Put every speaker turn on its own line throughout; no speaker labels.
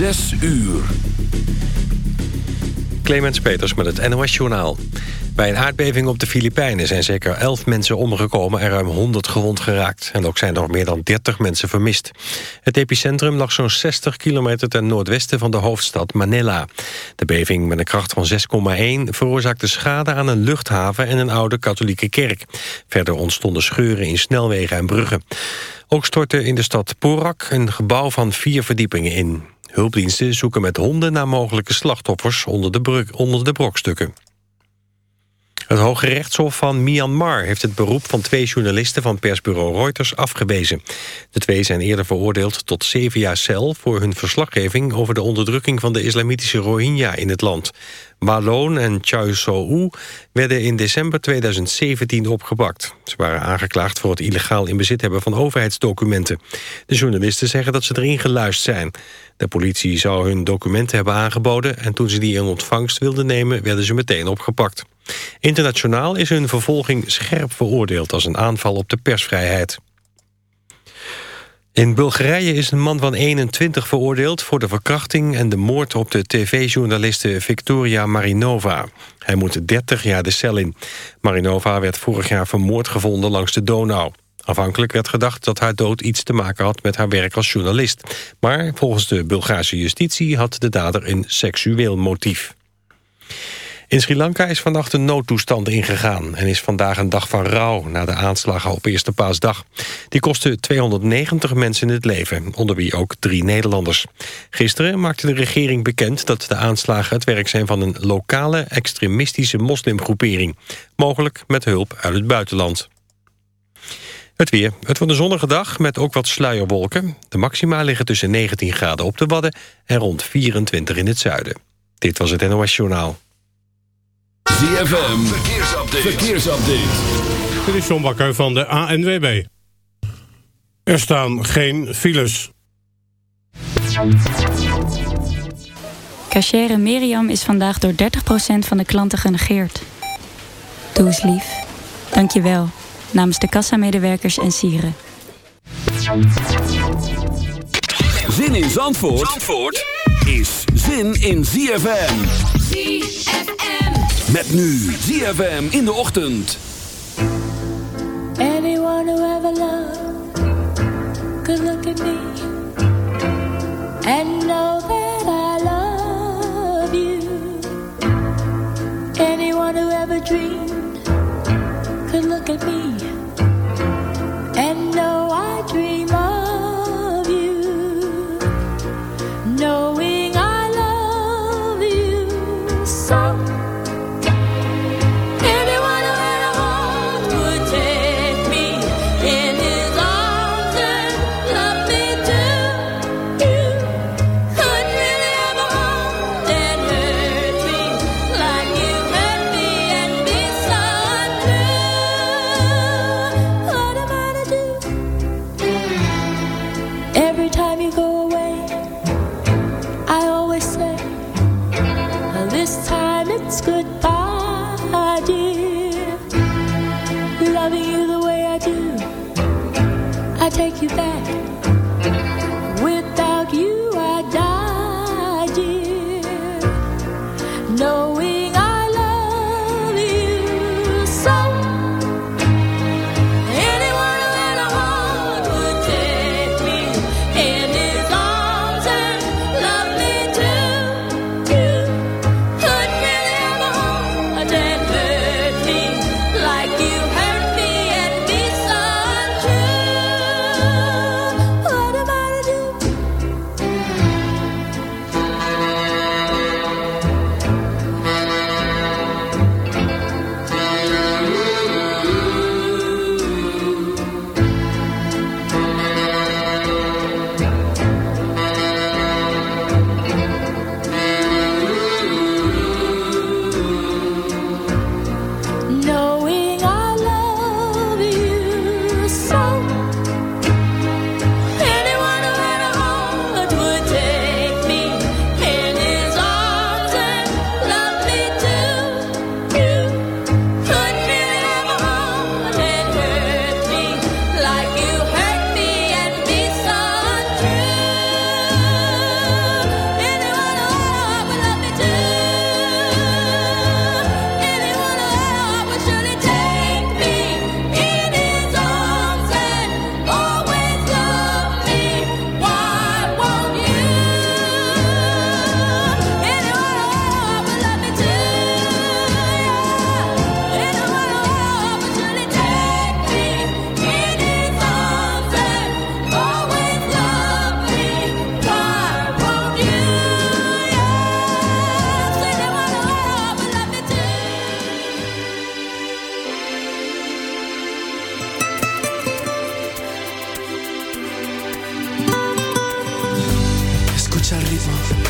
Zes uur.
Clemens Peters met het NOS Journaal. Bij een aardbeving op de Filipijnen zijn zeker 11 mensen omgekomen... en ruim 100 gewond geraakt. En ook zijn er meer dan 30 mensen vermist. Het epicentrum lag zo'n 60 kilometer ten noordwesten van de hoofdstad Manila. De beving met een kracht van 6,1 veroorzaakte schade aan een luchthaven... en een oude katholieke kerk. Verder ontstonden scheuren in snelwegen en bruggen. Ook stortte in de stad Porak een gebouw van vier verdiepingen in. Hulpdiensten zoeken met honden naar mogelijke slachtoffers onder de, onder de brokstukken. Het Hoge Rechtshof van Myanmar heeft het beroep van twee journalisten van persbureau Reuters afgewezen. De twee zijn eerder veroordeeld tot zeven jaar cel voor hun verslaggeving over de onderdrukking van de islamitische Rohingya in het land. Malone en Chau So-u werden in december 2017 opgepakt. Ze waren aangeklaagd voor het illegaal in bezit hebben van overheidsdocumenten. De journalisten zeggen dat ze erin geluisterd zijn. De politie zou hun documenten hebben aangeboden... en toen ze die in ontvangst wilden nemen, werden ze meteen opgepakt. Internationaal is hun vervolging scherp veroordeeld... als een aanval op de persvrijheid. In Bulgarije is een man van 21 veroordeeld voor de verkrachting en de moord op de tv-journaliste Victoria Marinova. Hij moet 30 jaar de cel in. Marinova werd vorig jaar vermoord gevonden langs de Donau. Afhankelijk werd gedacht dat haar dood iets te maken had met haar werk als journalist. Maar volgens de Bulgaarse justitie had de dader een seksueel motief. In Sri Lanka is vannacht een noodtoestand ingegaan... en is vandaag een dag van rouw na de aanslagen op Eerste Paasdag. Die kostte 290 mensen het leven, onder wie ook drie Nederlanders. Gisteren maakte de regering bekend dat de aanslagen het werk zijn... van een lokale extremistische moslimgroepering. Mogelijk met hulp uit het buitenland. Het weer. Het wordt een zonnige dag met ook wat sluierwolken. De maxima liggen tussen 19 graden op de Wadden... en rond 24 in het zuiden. Dit was het NOS Journaal.
ZFM, verkeersupdate. verkeersupdate.
Dit is John Bakker van de ANWB. Er staan geen files.
Cachere Miriam is vandaag door 30% van de klanten genegeerd. Doe eens lief. Dank je wel. Namens de kassamedewerkers en sieren.
Zin in Zandvoort, Zandvoort is zin in ZFM.
ZFM.
Met nu ZFM in de ochtend.
Anyone who ever loved could look at me and know that I love you. Anyone who ever dreamed could look at me and know I dream
En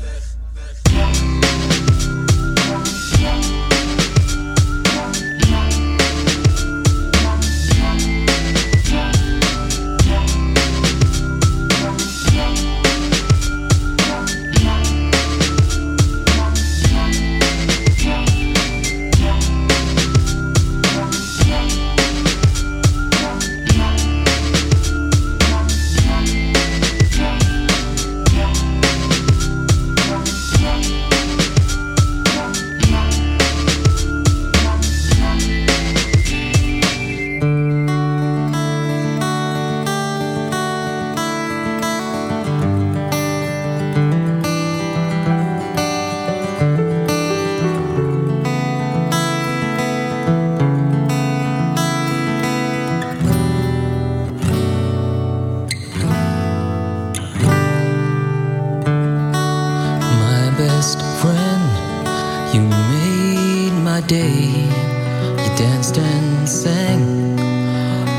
ocean
sang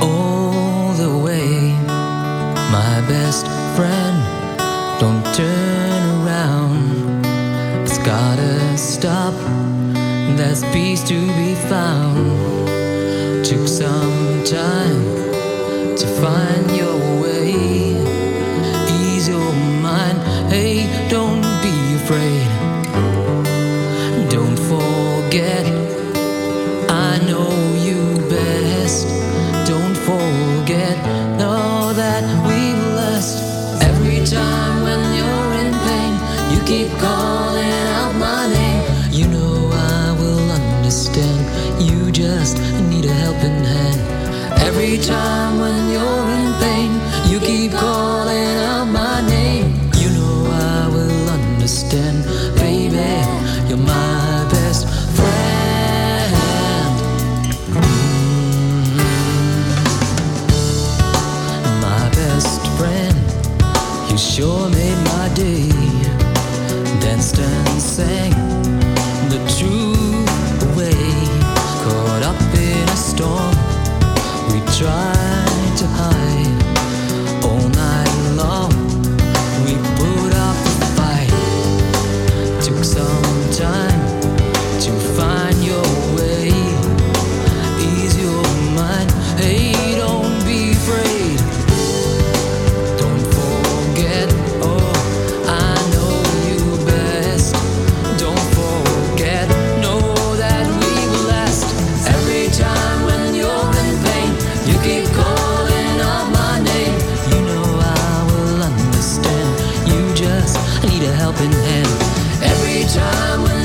all the way. My best friend, don't turn around. It's gotta
stop. There's peace to be found. Took some time to find your way. helping hand every time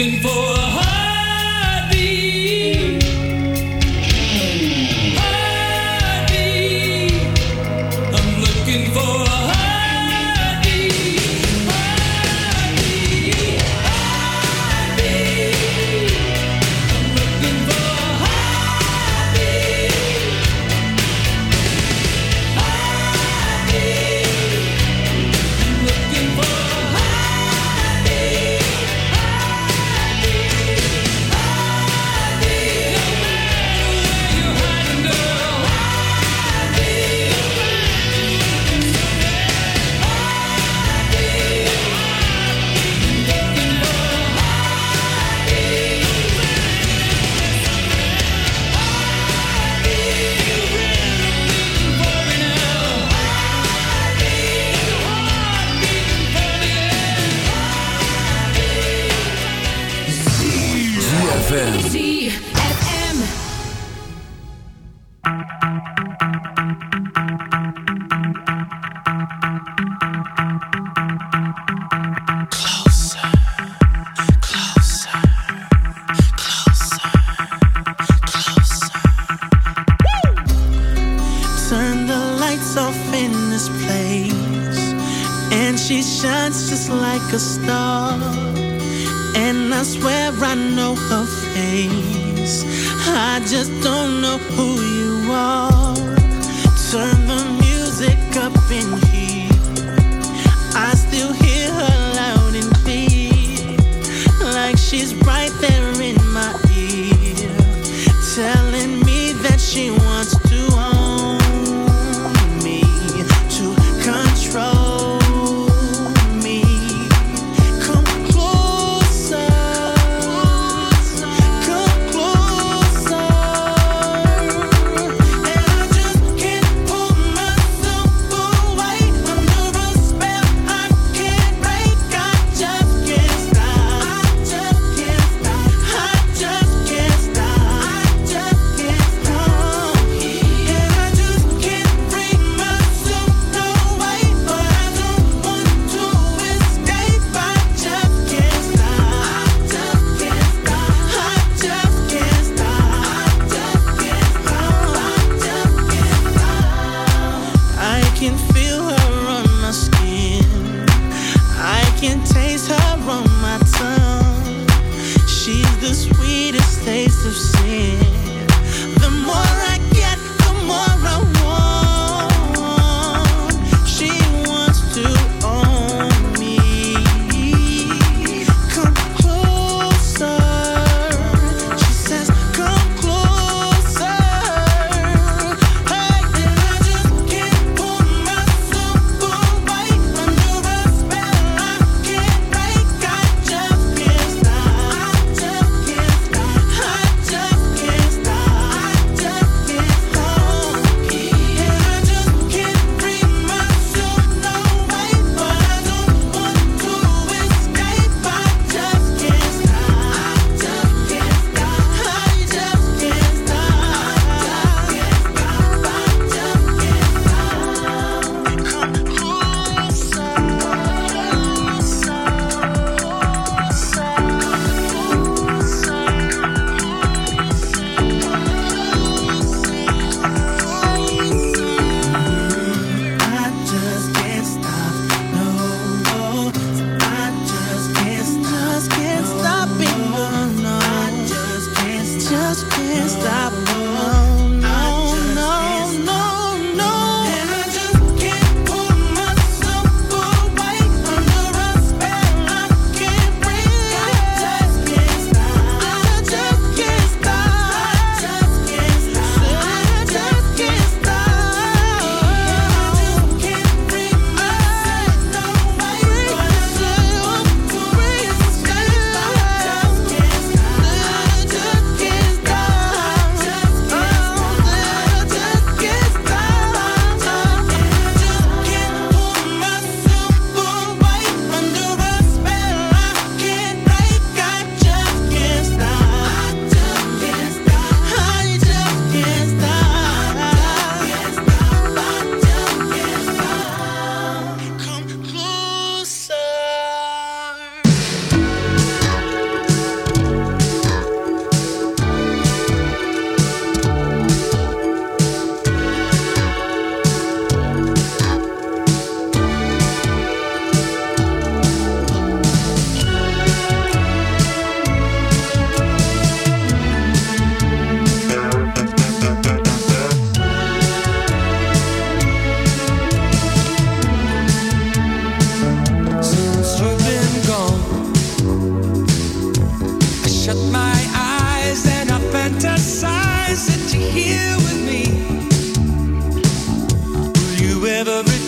looking for.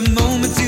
The
moment you